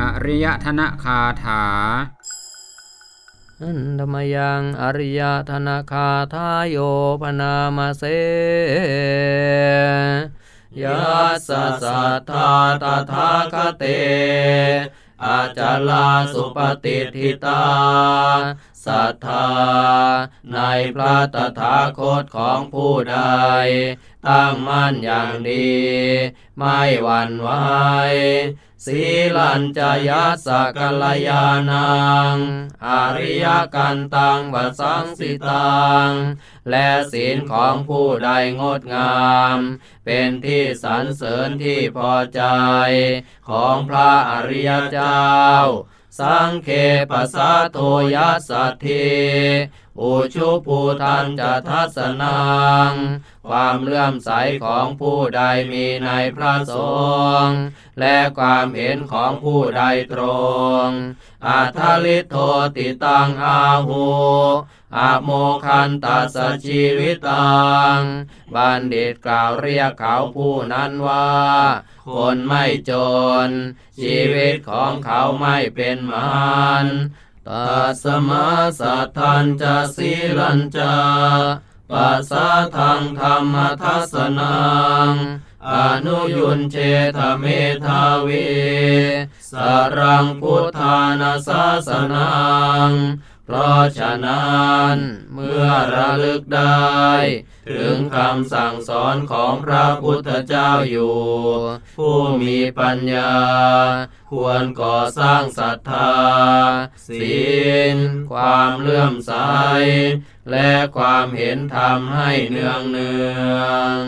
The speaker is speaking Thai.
อริยธนคาถาอันธรรมยังอริยธนาคาทายโยพนามาเสยัสสะสัทธาตถาคเต อาจาลาสุปฏิทิตาศรัทธาในพระตถาคตของผู้ใด ตั้งมั่นอย่างดี ไม่หวั่นไหวสีลัญจยัสกัลยาณัง อริยกันตังวัสังสิตัง และศีลของผู้ใดงดงาม เป็นที่สรรเสริญที่พอใจ ของพระอริยเจ้า สังเคปสาโทยัสสัทธีอุชุภูทันจะทัศนัง ความเลื่อมใสของผู้ใดมีในพระสงฆ์และความเห็นของผู้ใดตรงอาทลิโทติตังอาหูอาโมคันตัสชีวิตัง บัณฑิตกล่าวเรียกเขาผู้นั้นว่า คนไม่จน ชีวิตของเขาไม่เป็นมันตัสมาสัทธันจะสีลันจา ปัสสะทังธรรมทัสนังอนุยุนเชธเมธาวีสรังพุทธานาสาสนัง เพราะฉะนั้นเมื่อระลึกได้ ถึงคำสั่งสอนของพระพุทธเจ้าอยู่ ผู้มีปัญญา ควรก่อสร้างศรัทธา ศีล ความเลื่อมใส และความเห็นธรรมให้เนืองเนือง